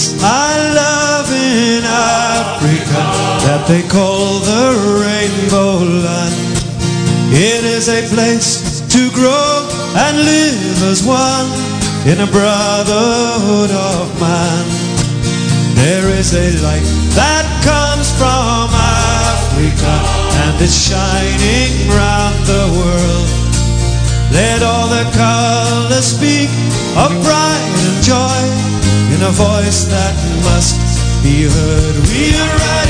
I love in Africa that they call the Rainbow Land. It is a place to grow and live as one in a brotherhood of man. There is a light that comes from Africa and it's shining round the world. Let all the colors speak of pride and joy in a voice that must be heard. We are riding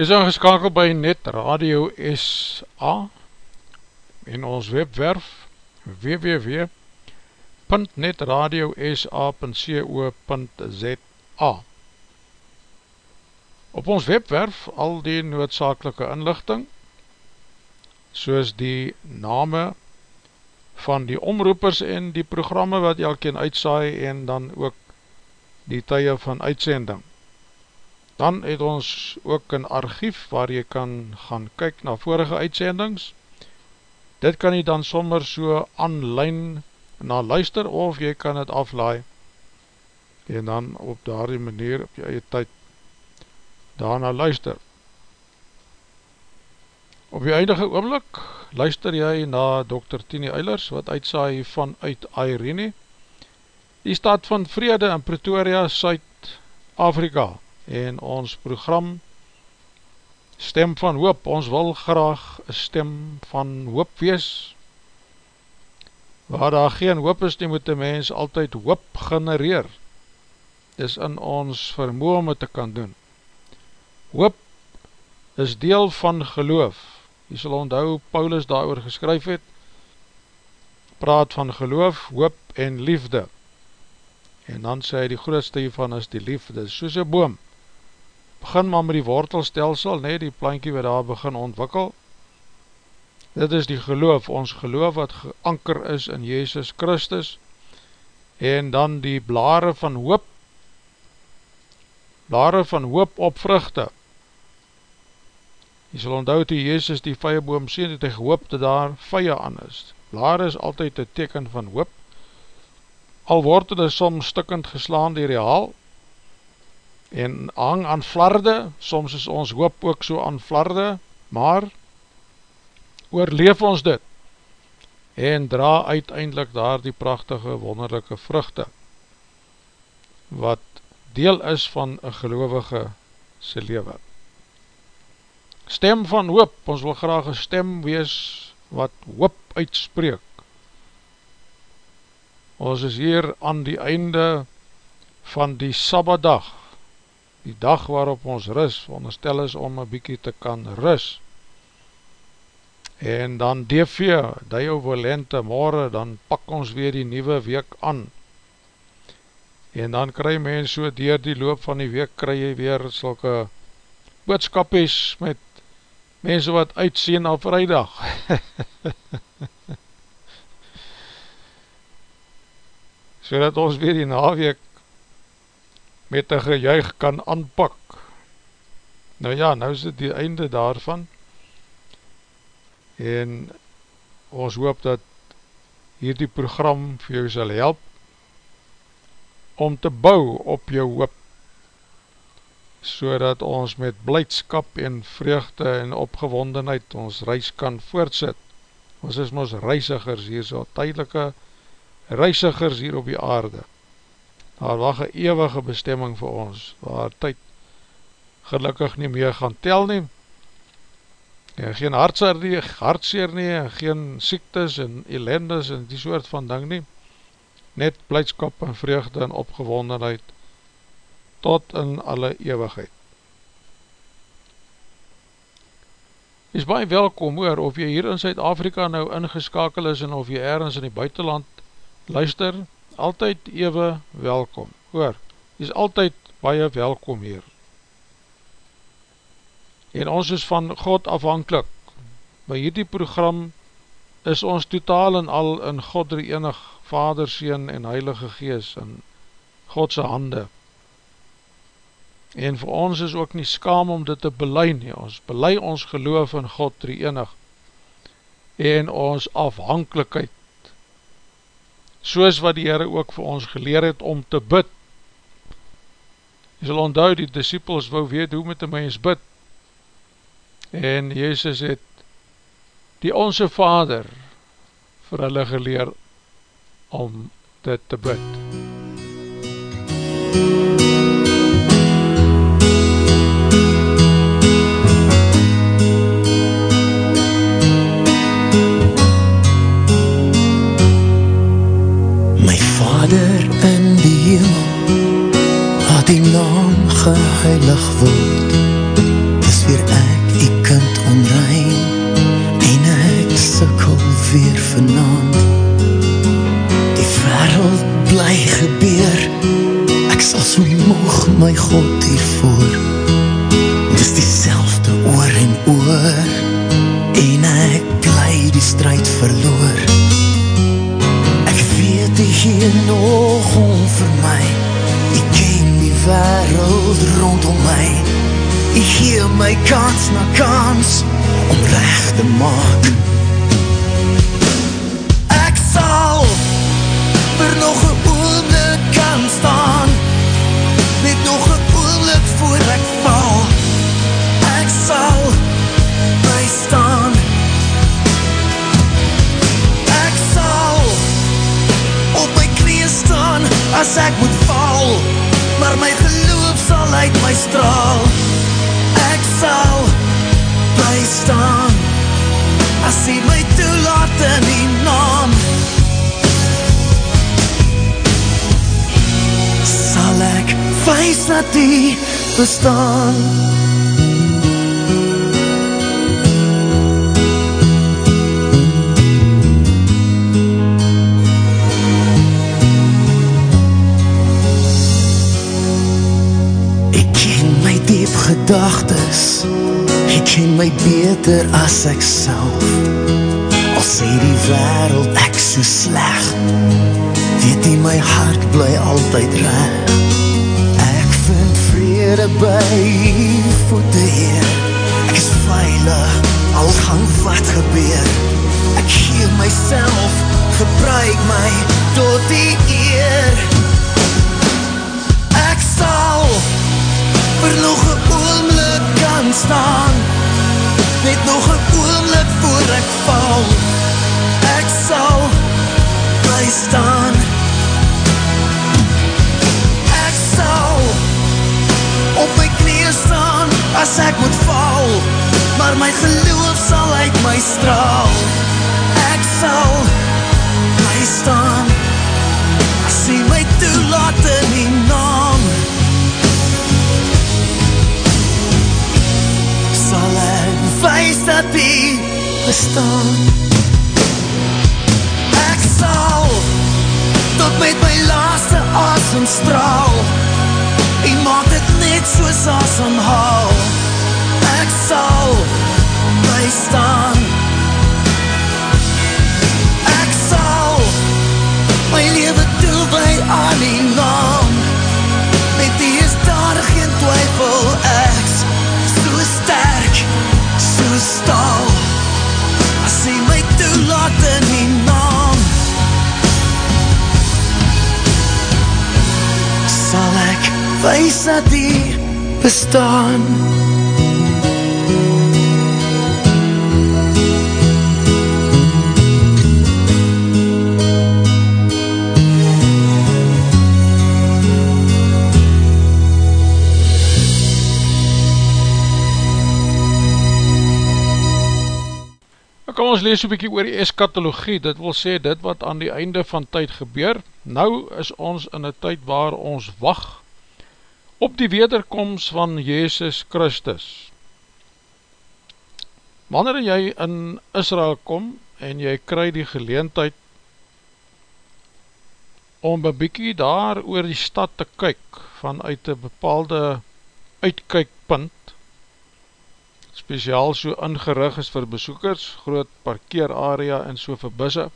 Jy is ingeskakeld by Net Radio SA en ons webwerf www.netradiosa.co.za Op ons webwerf al die noodzakelike inlichting soos die name van die omroepers en die programme wat elkeen uitsaai en dan ook die tye van uitsending. Dan het ons ook een archief waar jy kan gaan kyk na vorige uitsendings. Dit kan jy dan sommer so online na luister of jy kan het aflaai en dan op daardie manier op jy eie tyd daarna luister. Op die eindige oomlik luister jy na Dr. Tini Eilers wat uitsaai vanuit Airene, die stad van vrede in Pretoria, Suid-Afrika en ons program Stem van Hoop, ons wil graag stem van hoop wees. Waar daar geen hoop is nie moet die mens altyd hoop genereer. Is in ons vermoe om het te kan doen. Hoop is deel van geloof. Jy sal onthou Paulus daar geskryf het. Praat van geloof, hoop en liefde. En dan sê hy die grootste hiervan is die liefde, soos een boom begin maar met die wortelstelsel, nee, die plankie wat daar begin ontwikkel, dit is die geloof, ons geloof wat geanker is in Jezus Christus, en dan die blare van hoop, blare van hoop op vruchte, jy sal onthou toe Jezus die vijeboom sien, het hy gehoop dat daar vije aan is, blare is altyd een teken van hoop, al word het soms stikkend geslaan dier die haal, en hang aan flarde, soms is ons hoop ook so aan flarde, maar oorleef ons dit en dra uiteindelik daar die prachtige wonderlijke vruchte wat deel is van een gelovige sy lewe. Stem van hoop, ons wil graag een stem wees wat hoop uitspreek. Ons is hier aan die einde van die Sabbadag, die dag waarop ons ris, veronderstel is om een bykie te kan ris. En dan DV, die over lente morgen, dan pak ons weer die nieuwe week aan. En dan kry mens so dier die loop van die week, kry jy weer sulke boodskapies met mense wat uitseen al vrijdag. so dat ons weer die naweek met een gejuig kan aanpak. Nou ja, nou is dit die einde daarvan en ons hoop dat hierdie program vir jou sal help om te bou op jou hoop so dat ons met blijdskap en vreugde en opgewondenheid ons reis kan voortsit. Ons is ons reisigers hier so, tydelike reisigers hier op die aarde daar wacht een eeuwige bestemming vir ons, waar tyd gelukkig nie meer gaan tel nie, en geen hartseer nie, hartseer nie, en geen siektes en ellendes en die soort van ding nie, net blijdskap en vreugde en opgewondenheid, tot in alle eeuwigheid. Is baie welkom hoor, of jy hier in Zuid-Afrika nou ingeskakel is, en of jy ergens in die buitenland luister, altyd ewe welkom, hoor, jy is altyd baie welkom hier. En ons is van God afhankelijk, by hierdie program is ons totaal en al in God die enig Vader, Seen en Heilige Gees in Godse hande. En vir ons is ook nie skam om dit te belei nie, ons belei ons geloof in God die enig en ons afhankelijkheid soos wat die Heere ook vir ons geleer het om te bid. Jy sal onthou, die disciples wou weet hoe met die mens bid. En Jezus het die onse vader vir hulle geleer om dit te bid. MUZIEK geheilig word. Dis weer ek, die kind onrein En ek sikkel weer vanavond Die wereld bly gebeur Ek sal so moog my God hiervoor kans na kans. Om recht te maak die bestaan. Ken my beter as ek self. Al sê die wereld ek so sleg. Weet die my hart bly altyd Ek vrede by voete heer Ek is veilig, al gaan wat gebeur. Ek gee myself, gebruik my tot die eer. Ek sal vir nog een oomlik kan staan. Net nog een oomlik voor ek val bestaan Kom ons lees een bykie oor die eskatologie, dit wil sê dit wat aan die einde van tyd gebeur. Nou is ons in een tyd waar ons wacht op die wederkomst van Jezus Christus. Wanneer jy in Israel kom en jy kry die geleentheid om een bykie daar oor die stad te kyk vanuit een bepaalde uitkykpunt, speciaal so ingerig is vir besoekers, groot parkeerarea en so vir busse.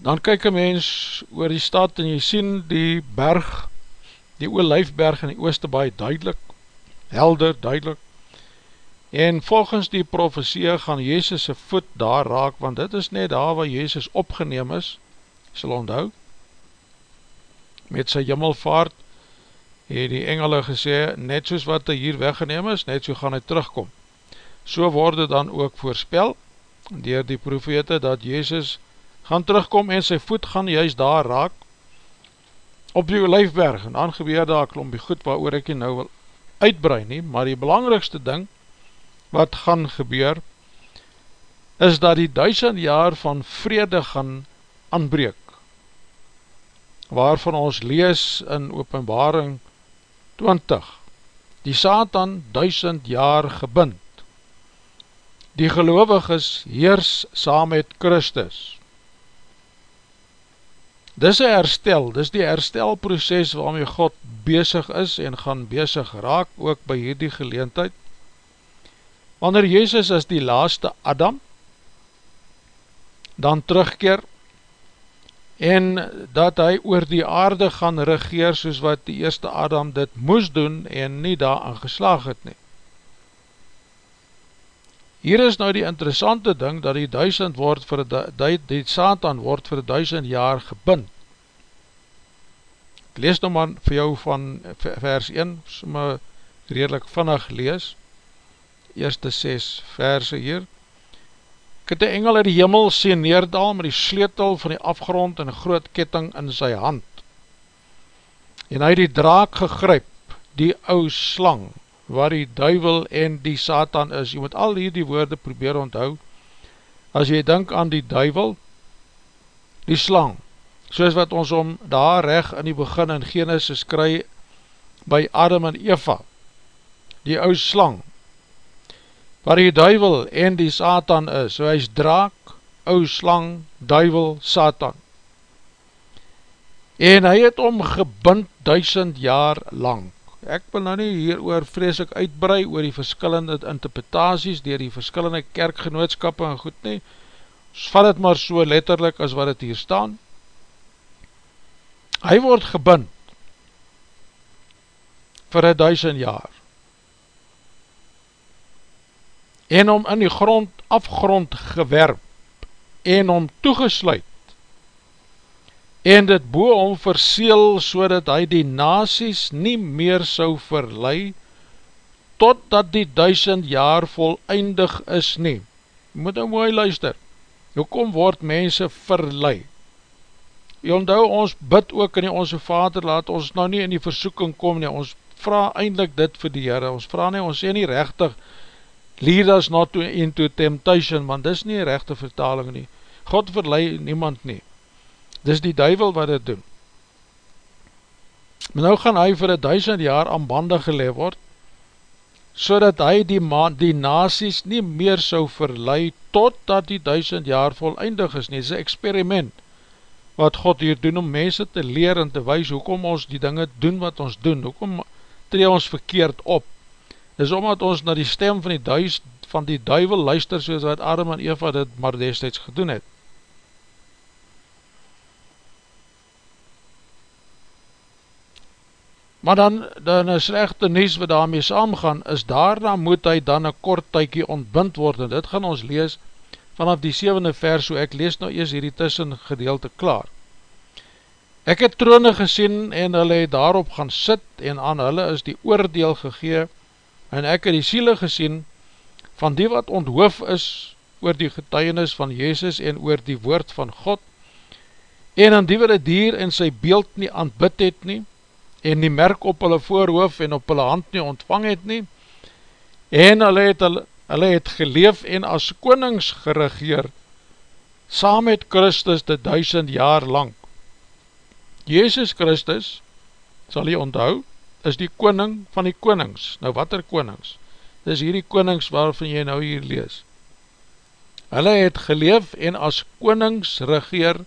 Dan kyk een mens oor die stad en jy sien die berg, die olijfberg in die ooste baie duidelik, helder, duidelik, en volgens die profesie gaan Jezus' voet daar raak, want dit is net daar waar Jezus opgeneem is, sal onthou, met sy jimmelvaart, het die engele gesê, net soos wat hy hier weggeneem is, net so gaan hy terugkom. So word het dan ook voorspel, dier die profete, dat Jezus gaan terugkom en sy voet gaan juist daar raak, op die olijfberg, en dan gebeur daar klompie goed, waar ek nou wil uitbrei nie, maar die belangrikste ding, wat gaan gebeur, is dat die duisend jaar van vrede gaan aanbreek, waarvan ons lees in openbaring 20 Die Satan duisend jaar gebind. Die gelovig is heers saam met Christus Dis een herstel, dis die herstelproces waarmee God bezig is en gaan bezig raak, ook by hierdie geleentheid. Wanneer Jezus is die laaste Adam, dan terugkeer en dat hy oor die aarde gaan regeer soos wat die eerste Adam dit moes doen en nie daaraan geslaag het nie. Hier is nou die interessante ding dat die duisend word vir die, die Satan word vir duisend jaar gebind. Ek lees nou maar vir jou van vers 1, so my redelijk vinnig lees, eerste 6 verse hier, Ek het die engel uit die hemel sien neerdal met die sleetel van die afgrond en groot ketting in sy hand. En hy die draak gegryp, die ou slang, waar die duivel en die satan is. Jy moet al hier die woorde probeer onthou. As jy denk aan die duivel, die slang, soos wat ons om daar reg in die begin in Genesis kry by Adam en Eva, die ou slang, waar die duivel en die Satan is, so hy is draak, ou slang, duivel, Satan. En hy het om gebind duisend jaar lang. Ek wil nou nie hier oor vreselik uitbrei oor die verskillende interpretaties dier die verskillende kerkgenootskappe en goed nie, ons vat het maar so letterlik as wat het hier staan, hy word gebind vir een duisend jaar en om in die grond afgrond gewerp en om toegesluit en dit boe om verseel so dat hy die nasies nie meer sou verlei totdat die duisend jaar volleindig is nie. Moet nou mooi luister, hoekom word mense verlei? Je onthou ons bid ook in die onze vader, laat ons nou nie in die versoeking kom nie, ons vraag eindelijk dit vir die Heere, ons vraag nie, ons sê nie rechtig, lead us not to, into temptation, want dis nie rechte vertaling nie, God verlei niemand nie, dis die duivel wat dit doen. Maar nou gaan hy vir een duisend jaar aan bande geleef word, so dat hy die, die nasies nie meer sou verlei, totdat die duisend jaar volleindig is nie. Dit is een experiment wat God hier doen om mense te leer en te wees, hoekom ons die dinge doen wat ons doen, hoekom tree ons verkeerd op. Dit is omdat ons na die stem van die, duis, van die duivel luister, soos wat Adam en Eva dit maar destijds gedoen het. Maar dan, dan een slechte nies wat daarmee saamgaan, is daarna moet hy dan een kort tykie ontbind word, en dit gaan ons lees vanaf die 7e vers, so ek lees nou eers hierdie tussen gedeelte klaar. Ek het trone gesien en hulle het daarop gaan sit en aan hulle is die oordeel gegee en ek het die siele gesien van die wat onthoof is oor die getuienis van Jezus en oor die woord van God en aan die wat die dier en sy beeld nie aanbid het nie en die merk op hulle voorhoof en op hulle hand nie ontvang het nie, en hulle het, hulle, het geleef en as konings geregeer, saam met Christus die duisend jaar lang. Jezus Christus, sal jy onthou, is die koning van die konings. Nou wat er konings? Dit is hierdie konings waarvan jy nou hier lees. Hulle het geleef en as konings regeer,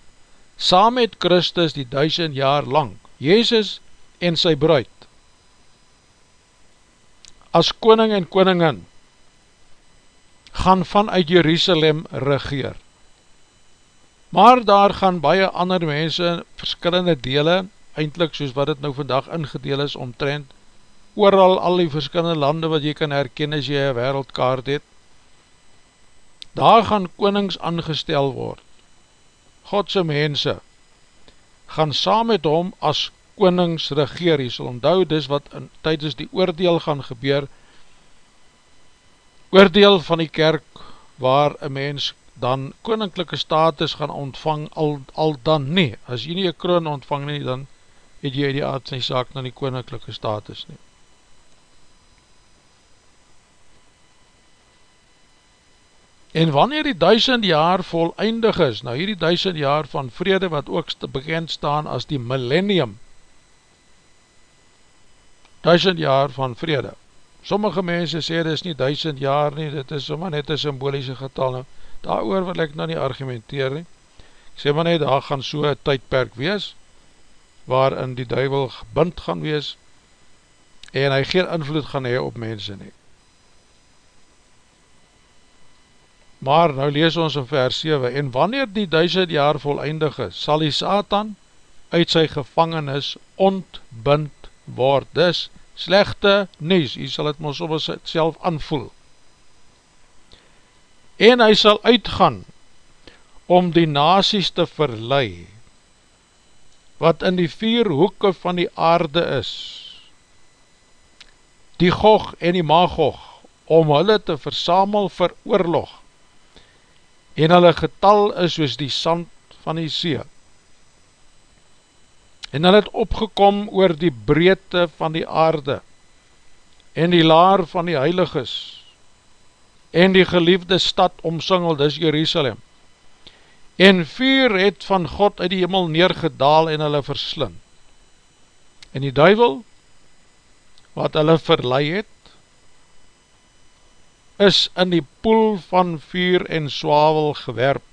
saam met Christus die duisend jaar lang. Jezus en sy bruid as koning en koningin gaan vanuit Jerusalem regeer. Maar daar gaan baie ander mense, verskillende dele, eindelijk soos wat het nou vandag ingedeel is, omtrend, ooral al die verskillende lande wat jy kan herken as jy een wereldkaart het, daar gaan konings aangestel word. Godse mense gaan saam met hom as konings regeer, jy sal onthou dis wat in, tydens die oordeel gaan gebeur, oordeel van die kerk waar een mens dan koninklijke status gaan ontvang al, al dan nie, as jy nie een kroon ontvang nie, dan het jy die aard van die saak na die koninklijke status nie. En wanneer die duisend jaar voleindig is, nou hierdie duisend jaar van vrede wat ook bekend staan as die millennium, duisend jaar van vrede. Sommige mense sê dit is nie duisend jaar nie, dit is sommer net een symbolische getal. Nou, daar oor wil ek nou nie argumenteer nie. Ek sê maar net, daar gaan so een tydperk wees, waarin die duivel gebind gaan wees, en hy geen invloed gaan hee op mense nie. Maar nou lees ons in vers 7, en wanneer die duisend jaar volleindig is, sal die Satan uit sy gevangenis ontbind word. Dis slechte nies, hy sal het ons op self aanvoel. En hy sal uitgaan om die nasies te verlei, wat in die vier hoeke van die aarde is, die gog en die magog, om hulle te versamel vir oorlog, en hulle getal is soos die sand van die see en hulle het opgekom oor die breedte van die aarde, en die laar van die heiliges, en die geliefde stad omsingel, dis Jerusalem, en vuur het van God uit die hemel neergedaal en hulle verslind, en die duivel, wat hulle verlei het, is in die poel van vuur en swavel gewerp,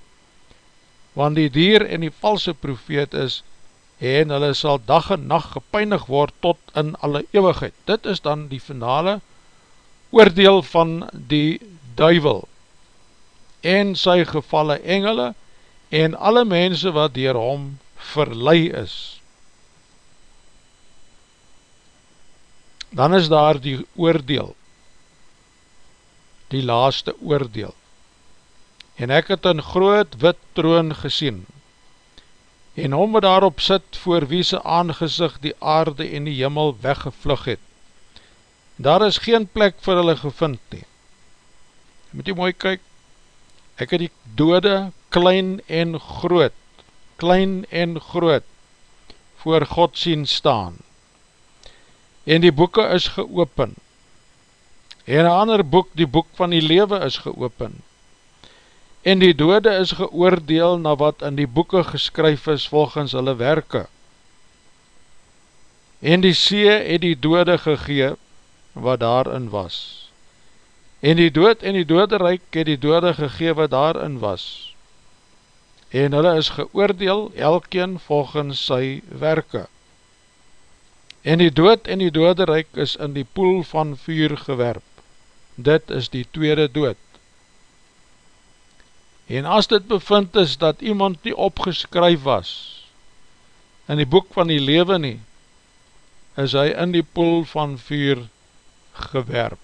want die dier en die valse profeet is en hulle sal dag en nacht gepeinig word tot in alle eeuwigheid. Dit is dan die finale oordeel van die duivel en sy gevalle engele en alle mense wat dier hom verlei is. Dan is daar die oordeel, die laaste oordeel. En ek het een groot wit troon gesien, en hom wat daarop sit voor wie sy aangezicht die aarde en die jimmel weggevlug het. Daar is geen plek vir hulle gevind nie. Moet jy mooi kyk, ek het die dode klein en groot, klein en groot, voor God sien staan. En die boeken is geopen. En een ander boek, die boek van die lewe is geopen en die dode is geoordeel na wat in die boeken geskryf is volgens hulle werke. En die see het die dode gegee wat daarin was. En die dood en die dode reik het die dode gegee wat daarin was. En hulle is geoordeel elkeen volgens sy werke. En die dood en die dode reik is in die poel van vuur gewerp. Dit is die tweede dood. En as dit bevind is dat iemand nie opgeskryf was in die boek van die lewe nie, is hy in die poel van vuur gewerp.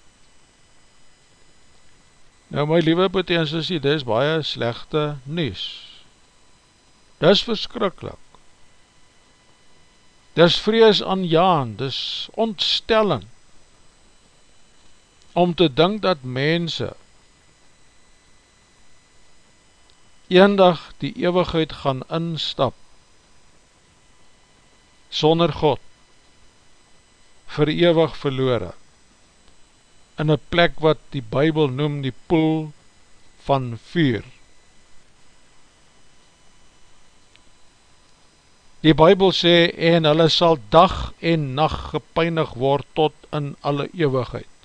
Nou my liewe potentisie, dit is baie slechte nies. Dit is verskrikkelijk. Dit is vrees aan jaan, dit is ontstelling om te dink dat mense eendag die eeuwigheid gaan instap, sonder God, vir eeuwig verloore, in een plek wat die Bijbel noem die poel van vuur. Die Bijbel sê, en hulle sal dag en nacht gepeinig word tot in alle eeuwigheid.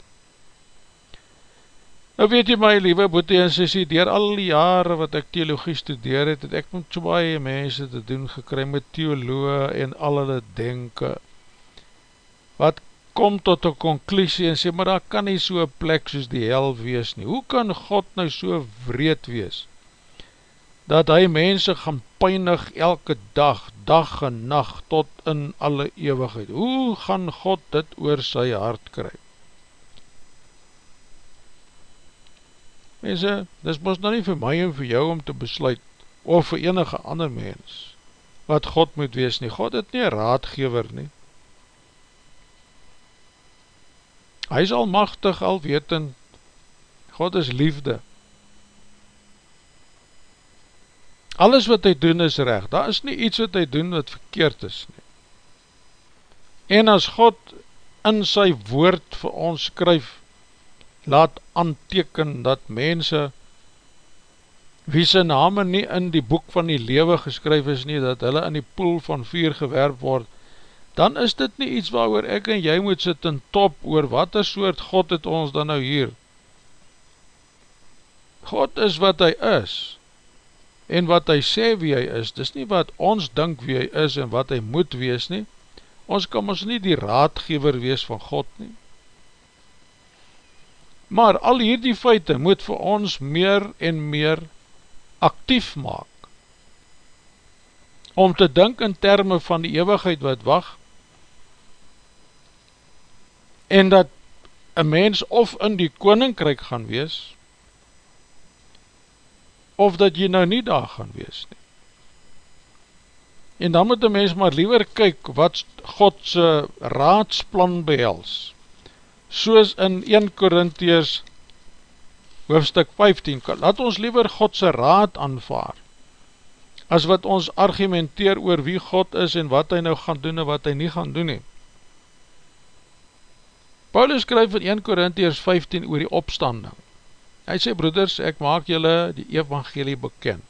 Nou weet jy my liewe boete en sissie, dier al die jare wat ek theologie studeer het, het ek met so baie mense te doen gekry met theoloog en al hulle denke, wat kom tot een conclusie en sê, maar daar kan nie so een plek soos die hel wees nie. Hoe kan God nou so vreed wees, dat hy mense gaan peinig elke dag, dag en nacht, tot in alle eeuwigheid? Hoe gaan God dit oor sy hart kry? Mense, dis mos nou nie vir my en vir jou om te besluit, of vir enige ander mens, wat God moet wees nie. God het nie raadgever nie. Hy is almachtig, alwetend, God is liefde. Alles wat hy doen is recht, daar is nie iets wat hy doen wat verkeerd is nie. En as God in sy woord vir ons skryf, laat anteken dat mense wie sy name nie in die boek van die lewe geskryf is nie, dat hulle in die poel van vuur gewerp word, dan is dit nie iets waar ek en jy moet sit in top oor wat een soort God het ons dan nou hier. God is wat hy is, en wat hy sê wie hy is, dis nie wat ons dink wie hy is en wat hy moet wees nie, ons kan ons nie die raadgever wees van God nie. Maar al hierdie feite moet vir ons meer en meer actief maak. Om te dink in termen van die eeuwigheid wat wacht, en dat een mens of in die koninkryk gaan wees, of dat jy nou nie daar gaan wees nie. En dan moet een mens maar liever kyk wat Godse raadsplan behels, soos in 1 Korintiërs hoofstuk 15, laat ons liever Godse raad aanvaar, as wat ons argumenteer oor wie God is en wat hy nou gaan doen en wat hy nie gaan doen nie. Paulus skryf in 1 Korintiërs 15 oor die opstanding. Hy sê, broeders, ek maak julle die evangelie bekend.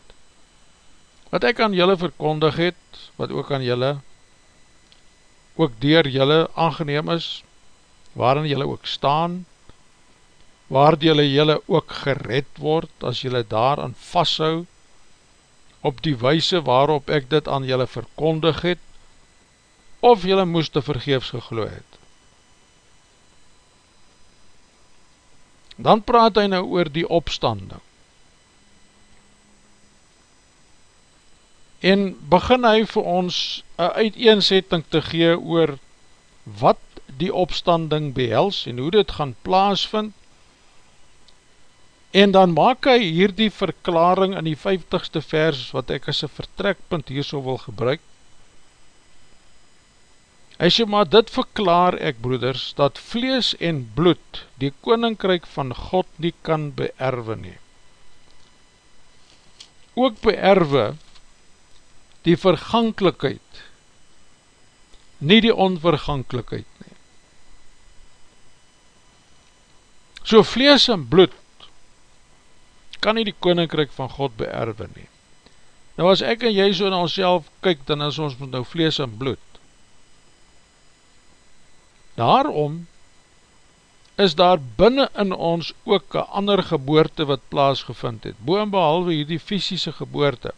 Wat ek aan julle verkondig het, wat ook aan julle, ook dier julle aangeneem is, waarin jylle ook staan, waar jylle jylle ook gered word, as jylle daaraan vasthou, op die wijse waarop ek dit aan jylle verkondig het, of jylle moes te vergeefs gegloe het. Dan praat hy nou oor die opstanding. En begin hy vir ons een uiteenzetting te gee oor wat die opstanding behels en hoe dit gaan plaasvind. En dan maak hy hier die verklaring in die 50ste vers wat ek as een vertrekpunt hier so wil gebruik. Hy sê maar dit verklaar ek broeders dat vlees en bloed die koninkryk van God nie kan beerwe nie. Ook beerwe die verganklikheid, nie die onverganklikheid nie. So vlees en bloed kan nie die koninkryk van God beerwe nie. Nou as ek en jy so na ons kyk, dan is ons met nou vlees en bloed. Daarom is daar binnen in ons ook een ander geboorte wat plaasgevind het, boe en behalwe hierdie fysische geboorte,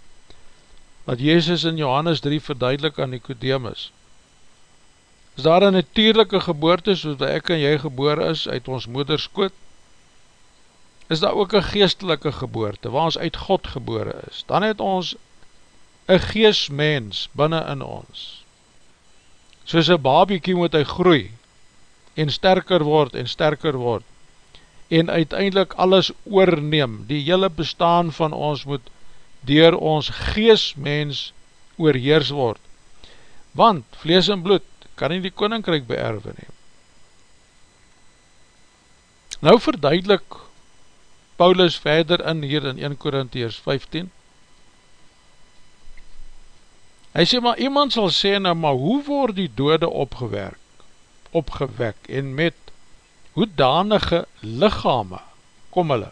wat Jezus in Johannes 3 verduidelik aan Nicodemus. Is daar een natuurlijke geboorte, soos dat ek en jy geboor is, uit ons moederskoot, is daar ook een geestelike geboorte, waar ons uit God gebore is. Dan het ons een geestmens binnen in ons. Soos een babiekie moet hy groei, en sterker word en sterker word en uiteindelik alles oorneem, die hele bestaan van ons moet dier ons geestmens oorheers word. Want vlees en bloed kan nie die koninkryk beerwe neem. Nou verduidelik Paulus verder in hier in 1 Korintiërs 15. Hy sê maar iemand sal sê nou maar hoe word die dode opgewerk? opgewek en met hoedanige lichame kom hulle.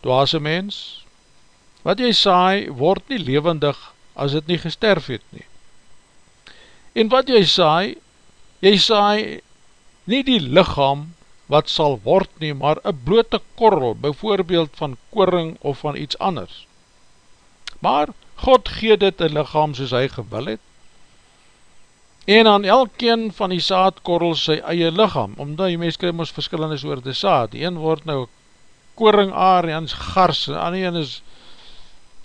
Dwaase mens, wat jy saai word nie levendig as het nie gesterf het nie. En wat jy saai, jy saai nie die lichaam wat sal word nie, maar een blote korrel, bijvoorbeeld van koring of van iets anders. Maar God gee dit een lichaam soos hy gewil het, en aan elkeen van die saadkorrels sy eie lichaam, omdat die mens krijg ons verskillende soorte saad, die een word nou koringaar, die is gars, en die een is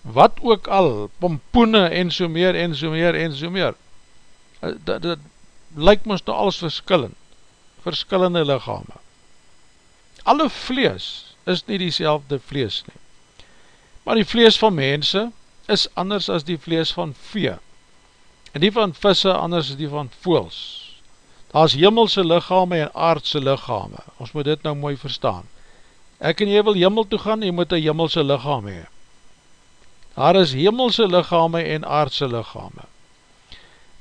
wat ook al, pompoene en so meer, en so meer, en so meer, eh, dat, dat lyk ons nou alles verskillend, verskillende lichame. Alle vlees is nie die vlees nie, maar die vlees van mense is anders as die vlees van vee, en die van visse anders as die van voels. Daar is jimmelse lichame en aardse lichame, ons moet dit nou mooi verstaan. Ek en jy wil jimmel toe gaan, jy moet een jimmelse lichaam hee. Daar is jimmelse lichame en aardse lichame.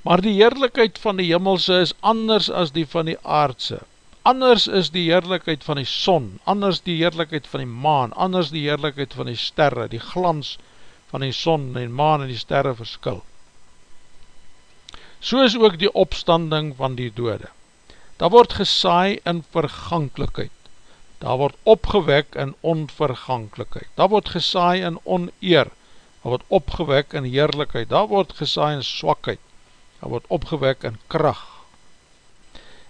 Maar die heerlijkheid van die jimmelse is anders as die van die aardse. Anders is die heerlijkheid van die son, anders die heerlijkheid van die maan, anders die heerlijkheid van die sterre, die glans van die son en maan en die sterre verskil. So is ook die opstanding van die dode. Daar word gesaai in verganklikheid, daar word opgewek in onverganklikheid, daar word gesaai in oneer, daar word opgewek in heerlijkheid, daar word gesaai in swakheid, daar word opgewek in kracht.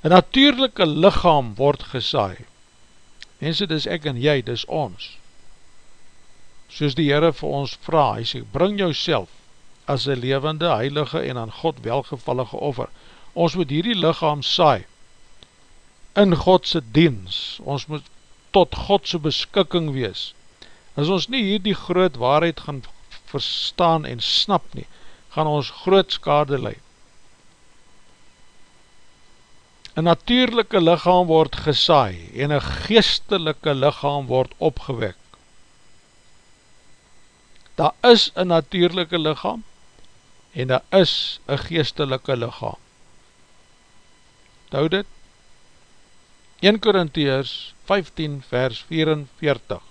Een natuurlijke lichaam word gesaai, mense, dis ek en jy, dis ons, soos die Heere vir ons vraag, hy sê, bring jou self, as een levende, heilige en aan God welgevallige offer. Ons moet hierdie lichaam saai in Godse diens. Ons moet tot Godse beskikking wees. As ons nie hierdie groot waarheid gaan verstaan en snap nie, gaan ons groot skade leid. Een natuurlijke lichaam word gesaai en een geestelike lichaam word opgewek. Daar is een natuurlijke lichaam en daar is een geestelike lichaam. Hou dit? 1 Korintheers 15 vers 44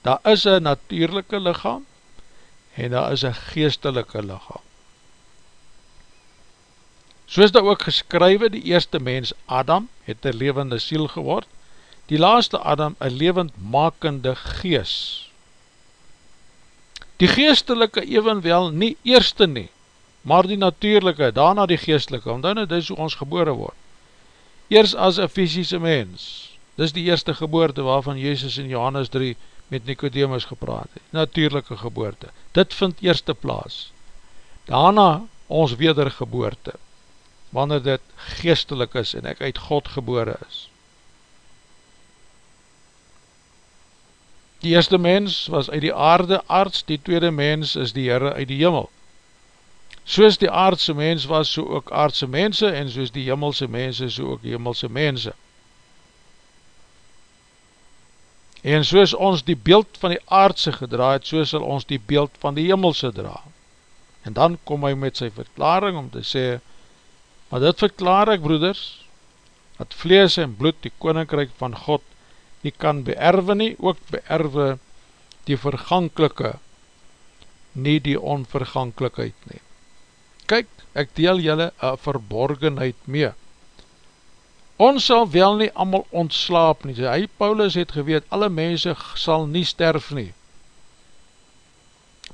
Daar is een natuurlijke lichaam en daar is een geestelike lichaam. Soos daar ook geskrywe, die eerste mens Adam het een levende siel geword, die laaste Adam een levend makende geest Die geestelike evenwel nie eerste nie, maar die natuurlijke, daarna die geestelike, omdat nou dit is hoe ons gebore word. Eers as een fysische mens, dis die eerste geboorte waarvan Jezus in Johannes 3 met Nicodemus gepraat het, natuurlijke geboorte, dit vind eerste plaas. Daarna ons wedergeboorte, wanneer dit geestelik is en ek uit God gebore is. Die eerste mens was uit die aarde arts, die tweede mens is die Heere uit die jimmel. Soos die aardse mens was, so ook aardse mense, en soos die jimmelse mense, so ook jimmelse mense. En soos ons die beeld van die aardse gedra het, so sal ons die beeld van die jimmelse dra. En dan kom hy met sy verklaring om te sê, maar dit verklaar ek broeders, dat vlees en bloed die koninkryk van God nie kan beerwe nie, ook beerwe die verganklike, nie die onverganklikheid nie. Kyk, ek deel julle een verborgenheid mee. Ons sal wel nie allemaal ontslaap nie. Hy, Paulus, het geweet, alle mense sal nie sterf nie.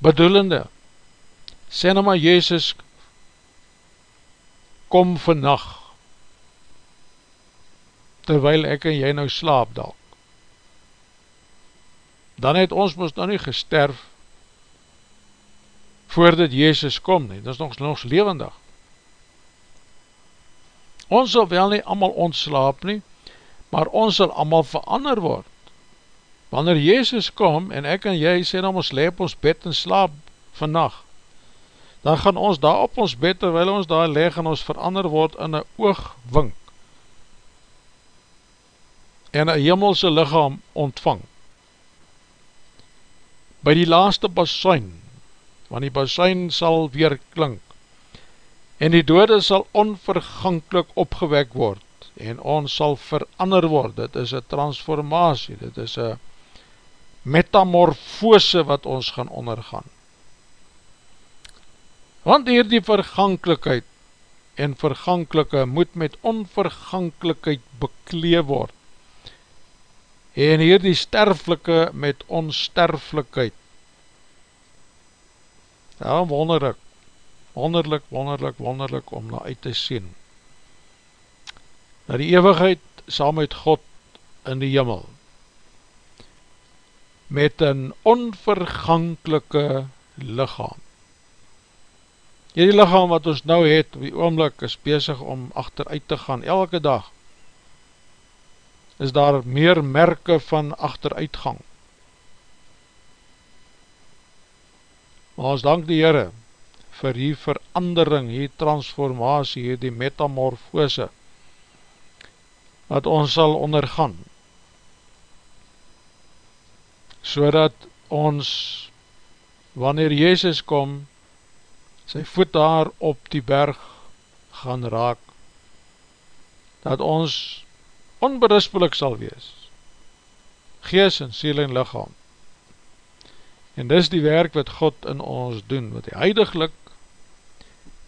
Bedoelende, sê nou maar Jezus kom vannacht terwyl ek en jy nou slaap dalk. Dan het ons ons nou nie gesterf voordat Jezus kom nie, dit is nog, nog levendig. Ons sal wel nie allemaal ontslaap nie maar ons sal allemaal verander word. Wanneer Jezus kom en ek en jy sê nou ons leep ons bed en slaap vannacht dan gaan ons daar op ons bed, terwijl ons daar leg en ons verander word in een oogwink en een hemelse lichaam ontvang. By die laaste basuin, want die basuin sal weer klink, en die dode sal onvergankelijk opgewek word, en ons sal verander word, dit is een transformatie, dit is een metamorfose wat ons gaan ondergaan want hier die verganklikheid en verganklike moet met onverganklikheid beklee word, en hier die sterflike met onsterflikheid. Ja, wonderlik, wonderlik, wonderlik, wonderlik om na uit te sien. Na die eeuwigheid saam met God in die jimmel, met een onverganklike lichaam. Hierdie lichaam wat ons nou het, die oomlik is bezig om achteruit te gaan, elke dag, is daar meer merke van achteruitgang. Maar ons dank die Heere vir die verandering, die transformatie, die metamorfose, wat ons sal ondergaan, so dat ons, wanneer Jezus kom, sy voet daar op die berg gaan raak, dat ons onberispelik sal wees, gees en siel en lichaam. En dis die werk wat God in ons doen, wat hy huidiglik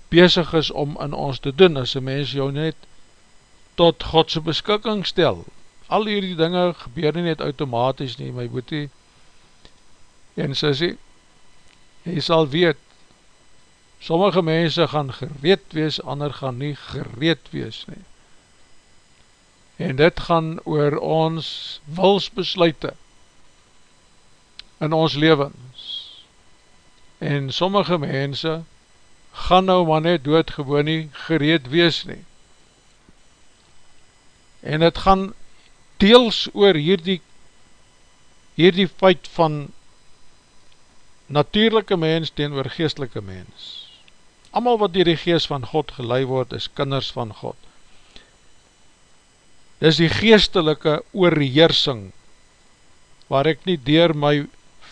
bezig is om in ons te doen, as een mens jou net tot Godse beskikking stel. Al hierdie dinge gebeur nie net automatisch nie, my boete, en sissie, jy sal weet, Sommige mense gaan gereed wees, ander gaan nie gereed wees nie. En dit gaan oor ons wilsbesluite in ons levens. En sommige mense gaan nou maar net doodgewoon nie gereed wees nie. En het gaan deels oor hierdie hierdie feit van natuurlijke mens teen oor geestelike mens. Amal wat dier die geest van God gelei word, is kinders van God. Dis die geestelike oorheersing, waar ek nie dier my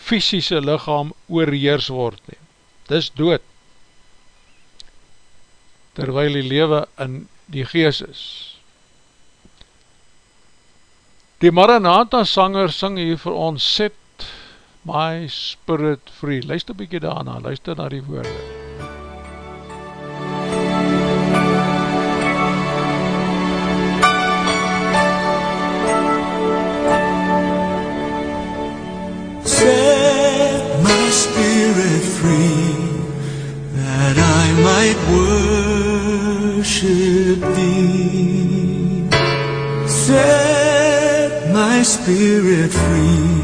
fysische lichaam oorheers word nie. Dis dood, terwijl die lewe in die geest is. Die Maranatha sanger sing hier vir ons, set my spirit free. Luister bykie daarna, luister na die woorde. Worship thee. Set my spirit free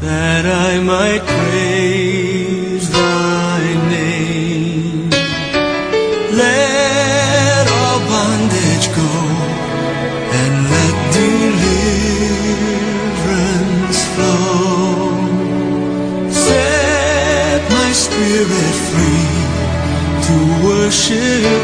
that I might praise thy name. Let all bondage go and let deliverance flow. Set my spirit free to worship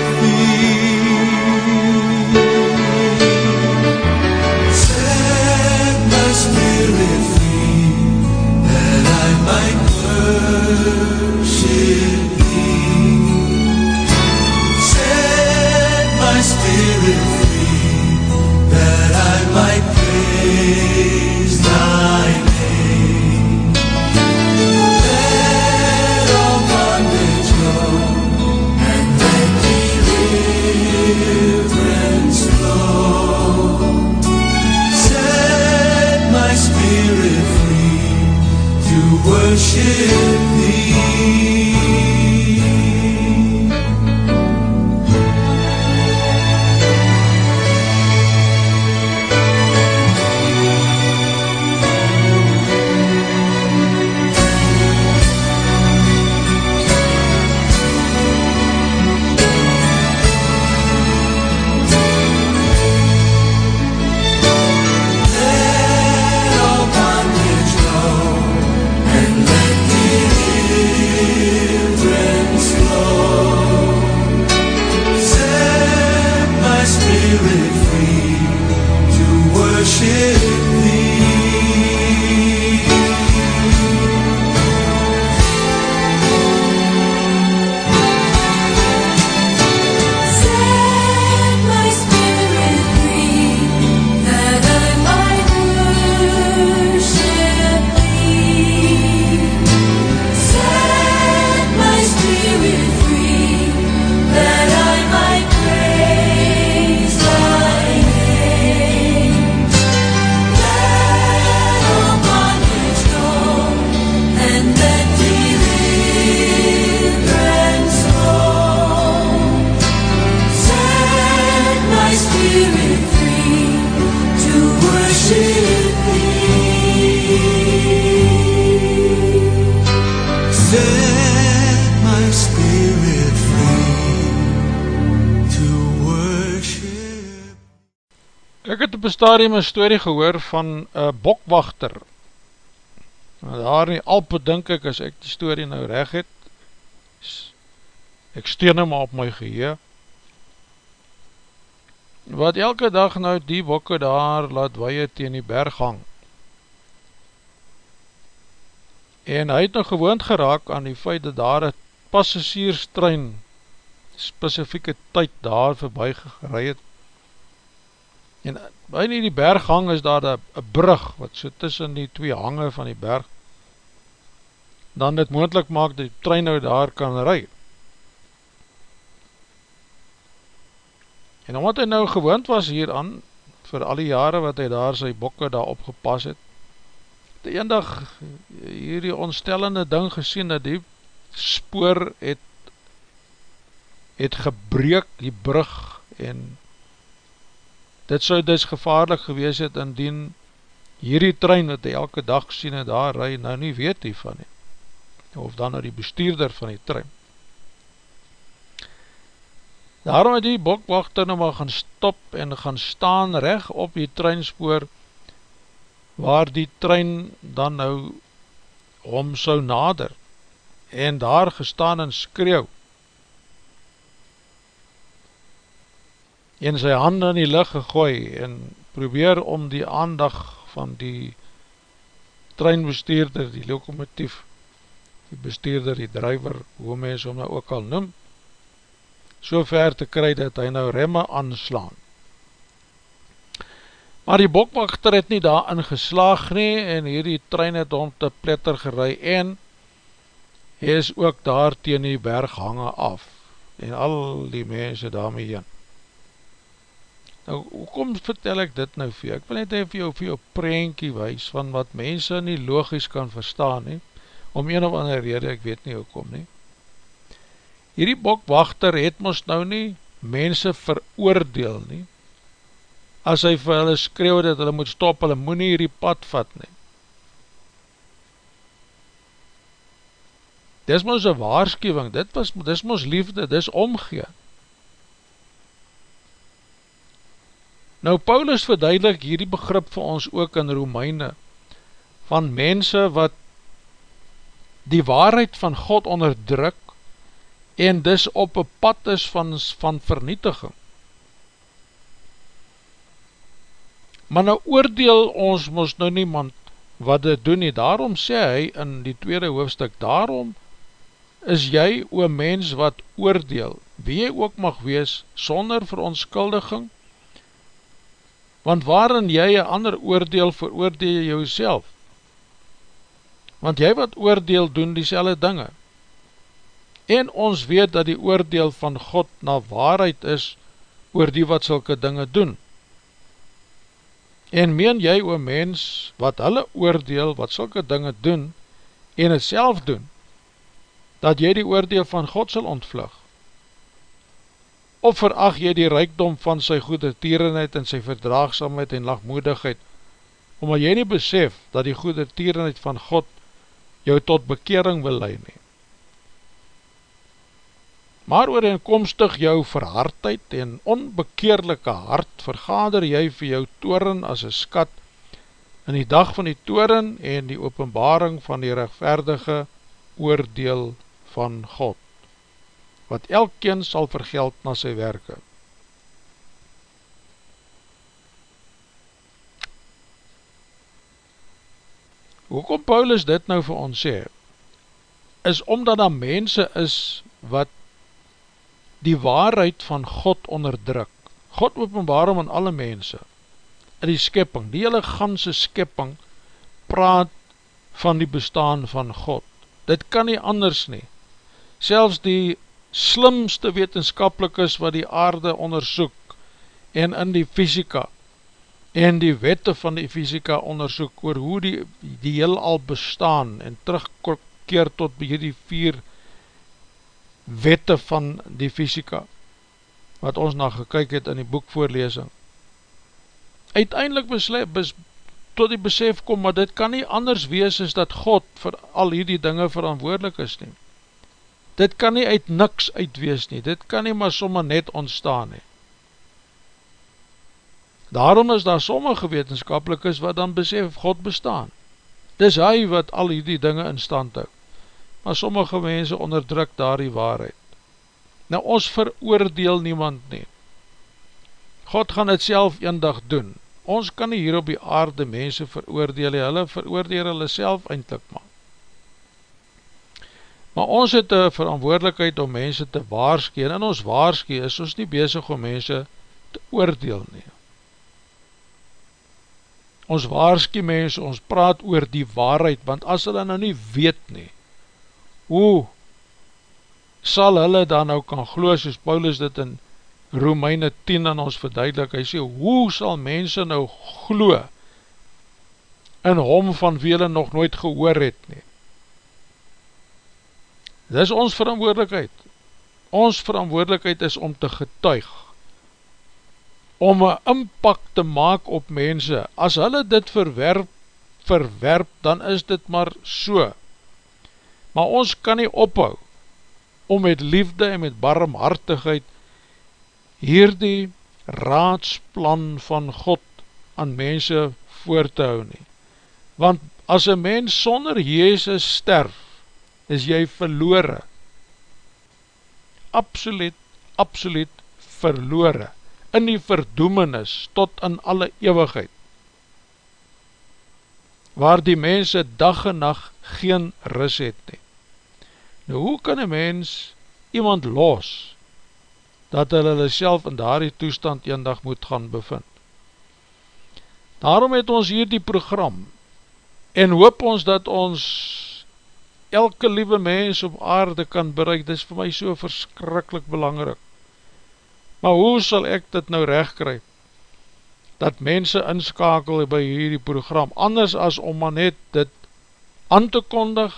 stadium een story gehoor van een bokwachter. Nou, Daar in die Alpe dink ek, as ek die story nou reg het, ek steun hem op my geheer, wat elke dag nou die bokke daar laat weie teen die berg hang. En hy het nou gewoond geraak aan die feit dat daar een passagierstrein specifieke tyd daar voorbij gerei het. En by in die berghang is daar een brug wat so tussen die twee hange van die berg dan dit moendlik maak die trein nou daar kan rui. En omdat hy nou gewoond was hieraan, vir al die jare wat hy daar sy bokke daar opgepas het, het hy eendag hierdie onstellende ding gesien dat die spoor het het gebreek die brug en dit sou dus gevaarlik gewees het indien hierdie trein wat hy elke dag sien en daar rui nou nie weet hiervan nie. Of dan nou die bestuurder van die trein. Daarom het die bokwachter nou maar gaan stop en gaan staan reg op die treinspoor waar die trein dan nou hom sou nader. En daar gestaan en skreeuw en sy hande in die licht gegooi en probeer om die aandag van die treinbestuurder, die lokomotief, die bestuurder, die drijver, hoe mens hom nou ook al noem, so ver te kry dat hy nou remme aanslaan. Maar die bokwachter het nie daarin geslaag nie en hierdie trein het hom te pletter gerei en hy is ook daar teen die berg hange af en al die mense daarmee heen. Nou, hoekom vertel ek dit nou vir jou? Ek wil net even jou, jou prentjie wees van wat mense nie logisch kan verstaan nie, om een of ander rede, ek weet nie hoekom nie. Hierdie bokwachter het ons nou nie mense veroordeel nie, as hy vir hulle skreeuw dat hulle moet stop, hulle moet nie hierdie pad vat nie. Dis ons een waarschuwing, dit was, dis ons liefde, dis omgee. Nou Paulus verduidelik hierdie begrip vir ons ook in Romeine, van mense wat die waarheid van God onderdruk, en dis op een pad is van, van vernietiging. Maar nou oordeel ons moes nou niemand wat dit doen nie, daarom sê hy in die tweede hoofdstuk, daarom is jy o mens wat oordeel, wie jy ook mag wees, sonder verontskuldiging, want waarin jy een ander oordeel veroordeel jou want jy wat oordeel doen die dinge, en ons weet dat die oordeel van God na waarheid is oor die wat sulke dinge doen. En meen jy o mens wat hulle oordeel wat sulke dinge doen en het self doen, dat jy die oordeel van God sal ontvlug? Of veracht jy die rijkdom van sy goede tierenheid en sy verdraagsamheid en lagmoedigheid, omdat jy nie besef dat die goede tierenheid van God jou tot bekering wil leid neem? maar ooreenkomstig jou verhardheid en onbekeerlijke hart vergader jy vir jou toren as een skat in die dag van die toren en die openbaring van die rechtverdige oordeel van God, wat elkeen sal vergeld na sy werke. Hoekom Paulus dit nou vir ons sê, is omdat daar mense is wat die waarheid van God onderdruk. God openbaar om aan alle mense, in die skepping, die hele ganse skepping, praat van die bestaan van God. Dit kan nie anders nie. Selfs die slimste wetenskapelikes wat die aarde onderzoek en in die fysika en die wette van die fysika onderzoek oor hoe die, die heel al bestaan en terugkeer tot die vier wette van die fysika, wat ons na gekyk het in die boekvoorlesing. Uiteindelik besluit, bes, tot die besef kom, maar dit kan nie anders wees as dat God vir al hierdie dinge verantwoordelik is nie. Dit kan nie uit niks uitwees nie, dit kan nie maar sommer net ontstaan nie. Daarom is daar sommige wetenskapelik is wat dan besef God bestaan. Dis hy wat al hierdie dinge in stand hou maar sommige mense onderdruk daar die waarheid. Nou ons veroordeel niemand nie. God gaan het self een dag doen. Ons kan nie hier op die aarde mense veroordeel, hulle veroordeel hulle self eindelijk maar. Maar ons het een verantwoordelikheid om mense te waarskeen, en ons waarskeen is ons nie bezig om mense te oordeel nie. Ons waarskeen mense, ons praat oor die waarheid, want as hulle nou nie weet nie, hoe sal hulle dan nou kan glo, soos Paulus dit in Romeine 10 aan ons verduidelik, hy sê, hoe sal mense nou glo in hom van wie hulle nog nooit gehoor het nie? Dit is ons verantwoordelikheid. Ons verantwoordelikheid is om te getuig, om een impact te maak op mense. As hulle dit verwerp, verwerp, dan is dit maar so, maar ons kan nie ophou om met liefde en met barmhartigheid hierdie raadsplan van God aan mense voor te hou nie. Want as een mens sonder Jezus sterf, is jy verloore. Absoluut, absoluut verloore. In die verdoemenis tot in alle eeuwigheid. Waar die mense dag en nacht geen ris het nie. Nou hoe kan een mens iemand los, dat hulle hulle self in daardie toestand een dag moet gaan bevind? Daarom het ons hier die program, en hoop ons dat ons elke liewe mens op aarde kan bereik, dit is vir my so verskrikkelijk belangrik. Maar hoe sal ek dit nou recht kry? Dat mense inskakel by hierdie program, anders as om maar net dit aan te kondig,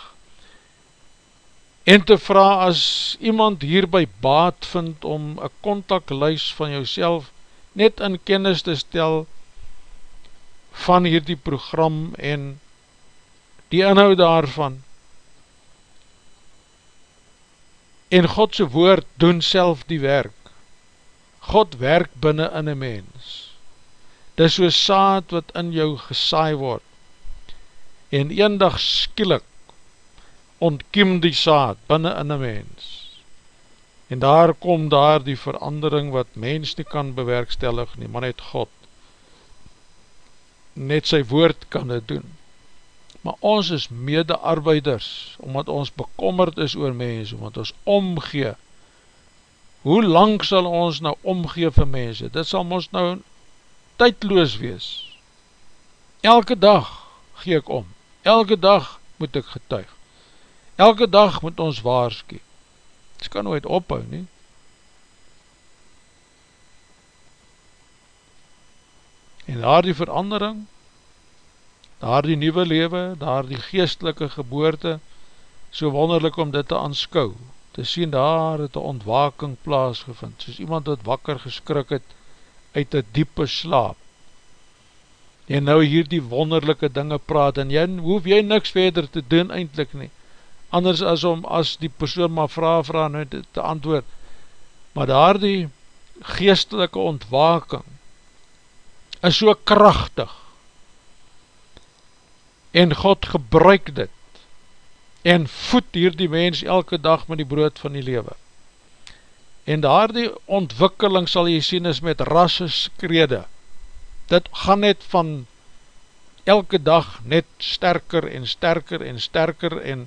en te vraag as iemand hierby baat vind om een kontakluis van jouself net in kennis te stel van hierdie program en die inhoud daarvan en Godse woord doen self die werk. God werk binnen in een mens. Dis so saad wat in jou gesaai word. En een dag skielik ontkiem die saad binnen in een mens. En daar kom daar die verandering wat mens nie kan bewerkstellig nie, maar net God net sy woord kan dit doen maar ons is mede-arbeiders omdat ons bekommerd is oor mens omdat ons omgee. Hoe lang sal ons nou omgee vir mense, dit sal ons nou tydloos wees. Elke dag gee ek om, elke dag moet ek getuig, elke dag moet ons waarskie, dit kan nooit ophou nie. En daar die verandering, daar die nieuwe lewe, daar die geestelike geboorte, so wonderlik om dit te aanskou, te sien daar het een ontwaking plaasgevind, soos iemand wat wakker geskrik het, uit een diepe slaap. En nou hier die wonderlijke dinge praat en jy hoef jy niks verder te doen eindelijk nie. Anders as om as die persoon maar vraag vraag nou te, te antwoord. Maar daar die geestelike ontwaking is so krachtig en God gebruik dit en voed hier die mens elke dag met die brood van die lewe. En daar die ontwikkeling sal jy sien is met rasse skrede, dit gaan net van elke dag net sterker en sterker en sterker en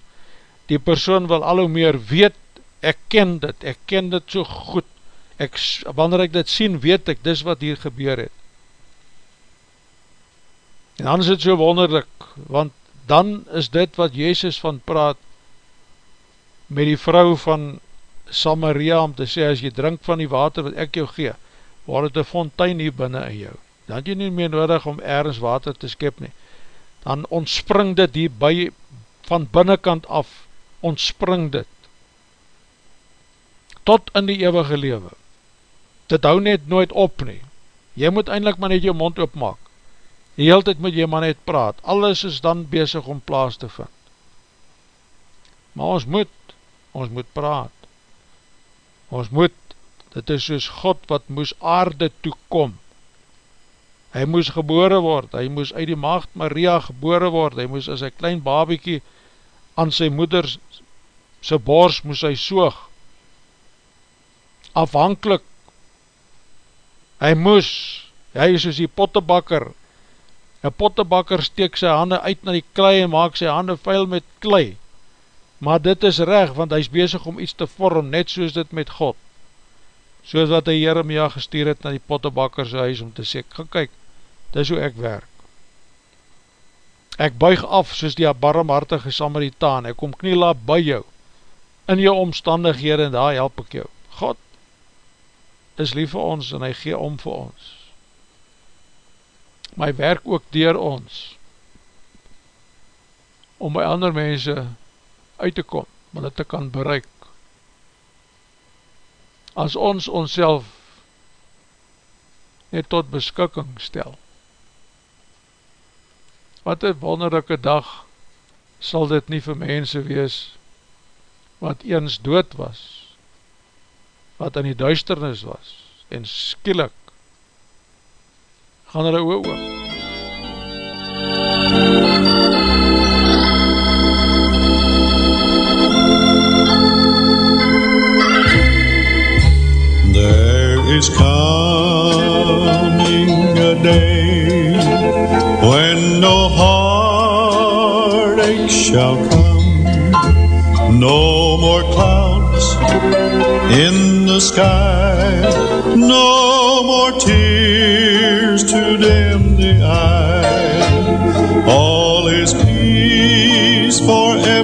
die persoon wil al hoe meer weet, ek ken dit, ek ken dit so goed, ek, wanneer ek dit sien, weet ek, dis wat hier gebeur het. En dan is het so wonderlik, want dan is dit wat Jezus van praat, met die vrou van Samaria om te sê, as jy drink van die water wat ek jou gee, waar het een fontein hier binnen in jou, dan het jy nie meer nodig om ergens water te skep nie, dan ontspring dit hier by, van binnenkant af, ontspring dit, tot in die eeuwige lewe, dit hou net nooit op nie, jy moet eindelijk maar net jou mond opmaak, die hele tijd moet jy maar net praat, alles is dan bezig om plaas te vind, maar ons moet, ons moet praat, ons moet, dit is soos God wat moes aarde toekom, hy moes gebore word, hy moes uit die maagd Maria gebore word, hy moes as hy klein babiekie aan sy moeder sy bors moes hy soog, afhankelijk, hy moes, hy is soos die pottebakker, een pottebakker steek sy hande uit na die klei en maak sy hande vuil met klei, maar dit is reg, want hy is bezig om iets te vorm, net soos dit met God, soos wat die Jeremia gestuur het na die pottebakkerse huis, om te sê, ga kyk, dit is hoe ek werk. Ek buig af soos die barmhartige Samaritaan, ek kom kniela by jou, in jou omstandighede, en daar help ek jou. God is lief vir ons, en hy gee om vir ons. Maar hy werk ook dier ons, om by ander mense uit te kom, om dit te kan bereik. As ons ons net tot beskikking stel, wat een wonderlijke dag sal dit nie vir mense wees, wat eens dood was, wat in die duisternis was, en skielik, hulle oor oor. is coming a day when no heartache shall come, no more clouds in the sky, no more tears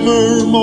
murmur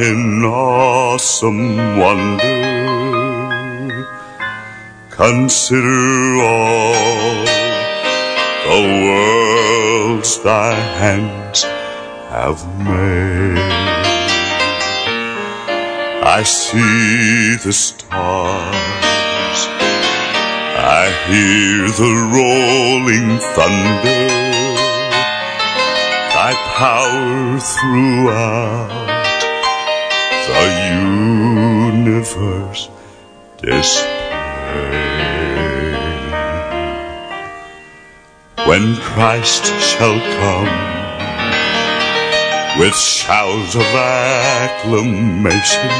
in awesome wonder. Consider all the worlds thy hands have made, I see the stars. I hear the rolling thunder, thy power throughout the universe display. When Christ shall come with shouts of acclamation,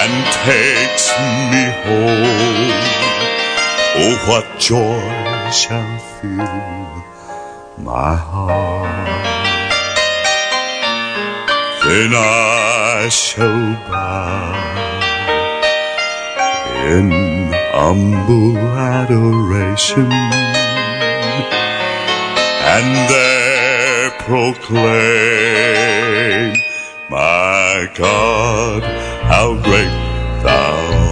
and takes me home. Oh, what joy shall fill my heart. Then I shall bow in humble adoration and there proclaim, my God, how great thou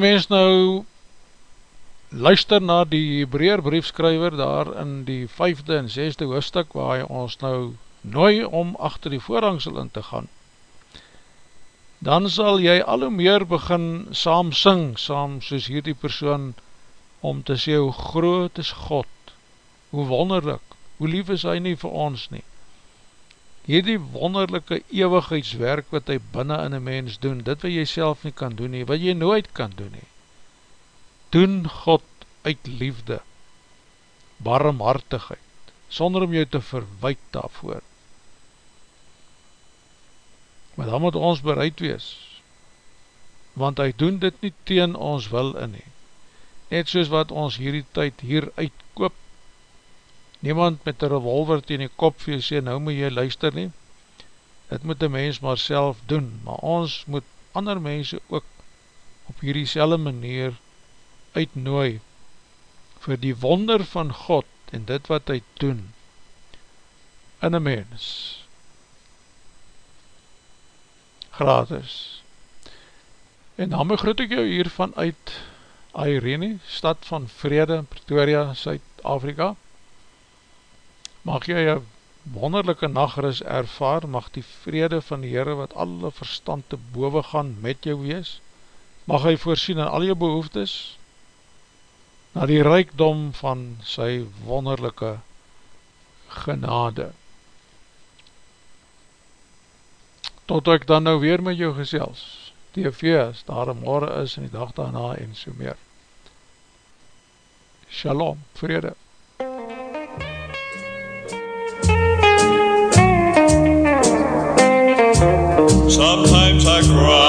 mens nou luister na die Hebreer briefskrywer daar in die vijfde en zesde hoofdstuk waar hy ons nou nooi om achter die voorhangsel in te gaan dan sal jy al hoe meer begin saam sing, saam soos hierdie persoon, om te sê hoe groot is God, hoe wonderlik, hoe lief is hy nie vir ons nie. Hierdie wonderlijke eeuwigheidswerk wat hy binnen in een mens doen, dit wat jy self nie kan doen nie, wat jy nooit kan doen nie, doen God uit liefde, barmhartigheid, sonder om jou te verwijt daarvoor. Maar dan moet ons bereid wees, want hy doen dit nie teen ons wil in nie, net soos wat ons hierdie tyd hier uitkoop, niemand met een revolver teen die kop vir jy sê, nou moet jy luister nie, dit moet die mens maar self doen, maar ons moet ander mense ook op hierdie selwe manier uitnooi, vir die wonder van God, en dit wat hy doen, in een mens, gratis. En dan begroet ek jou hier vanuit Airene, stad van Vrede, Pretoria, Suid-Afrika. Mag jy een wonderlijke nachtris ervaar, mag die vrede van die Heere wat alle verstand te boven gaan met jou wees, mag hy voorsien in al jou behoeftes, na die rijkdom van sy wonderlijke genade. tot ek dan nou weer met jou gesels, TV as daar een morgen is en die dag daarna en so meer. Shalom, vrede. Sometimes I cry